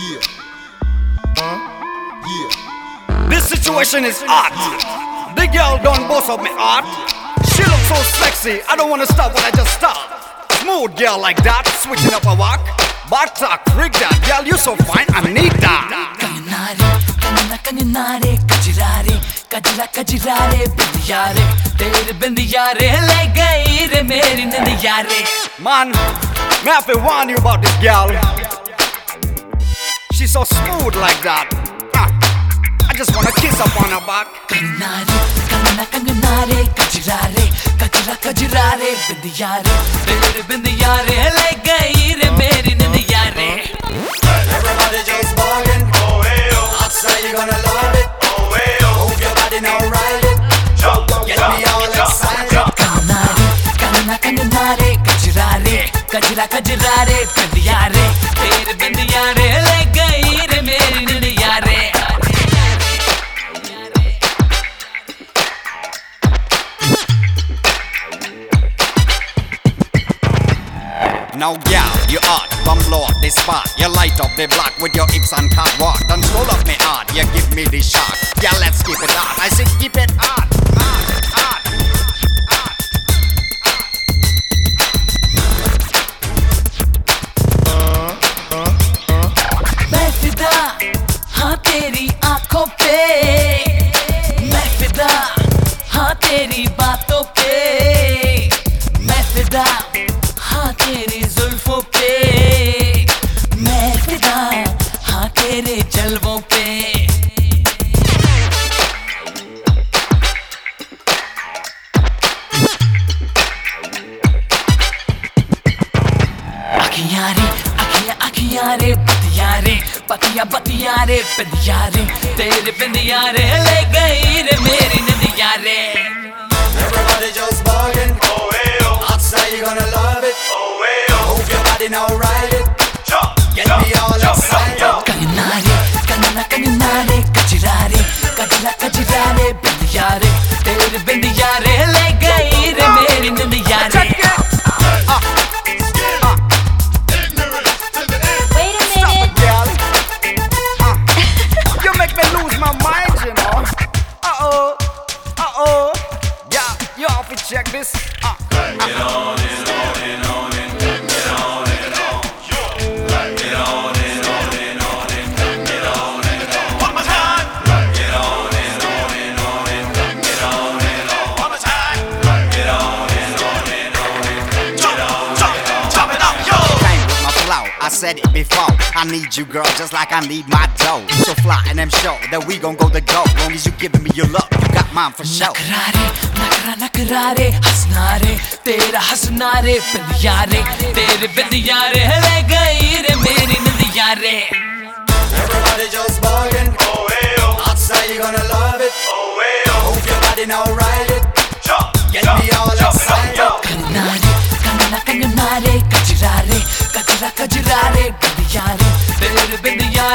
Yeah. Huh? Yeah. This situation is art. The girl done boss of me art. She looks so sexy, I don't wanna stop when I just stop. Smooth girl like that, switching up a walk. Batak, freak that girl, you so fine, I need that. कननारे कजरारे कजरा कजरारे बंदियारे तेरे बंदियारे ले गई रे मेरी नंदियारे Man, I have to warn you about this girl She's so smooth like that. Ah, I just wanna kiss up on her back. Kanare, kanna kanare, kajirare, kajira kajirare, bindiyare, bindiyare, bindiyare, le gayi re meri nindiyare. Everybody just ballin', oh hey oh. Outside you're gonna love it, oh hey oh. Move your body now, ride it. Jump, Get me all excited. Jump, kanare, kanna kanare, kajirare, kajira kajirare, bindiyare, bindiyare, le Now, yeah, you hot, come blow up the spot. You light up the block with your hips and catwalk. Don't slow up me hard, you give me the shock. Yeah, let's keep it hot. I say keep it hot, अखियाँ रे अखियाँ अखियाँ रे बतिया रे बतिया बतिया रे बिंदिया रे तेरे बिंदिया रे ले गई रे मेरी नदिया रे Everybody just bugging. Oh, hey, oh. Outside you gonna love it. Oh, hey, oh. Move your body now, ride it. Jump, Get jump, me all jump, excited. jump, jump. Kangana रे कंगना कंगना रे कजरा रे कजरा कजरा रे तेरे बिंदिया you have to check this. Ah. One more time. Get on and on and on and get on and on. One more time. Get on and on and on and get on jump, jump, jump it up, yo. Came with my flow, I said it before. I need you, girl, just like I need my dough. So fly and I'm sure that we gon' go the go. Long as you giving me your love, mine for sure. नखरा नखरा रे हंसना रे तेरा हंसना रे बिंदिया रे तेरे बिंदिया रे ले गई रे मेरी नदिया रे Everybody just bugging. Oh, hey, oh. Outside you gonna love it. Oh, hey, oh. Move your body now, ride it. Jump, Get jump, me all jump excited. yo. Kangana रे कंगना कंगना रे कजरा रे कजरा कजरा रे बिंदिया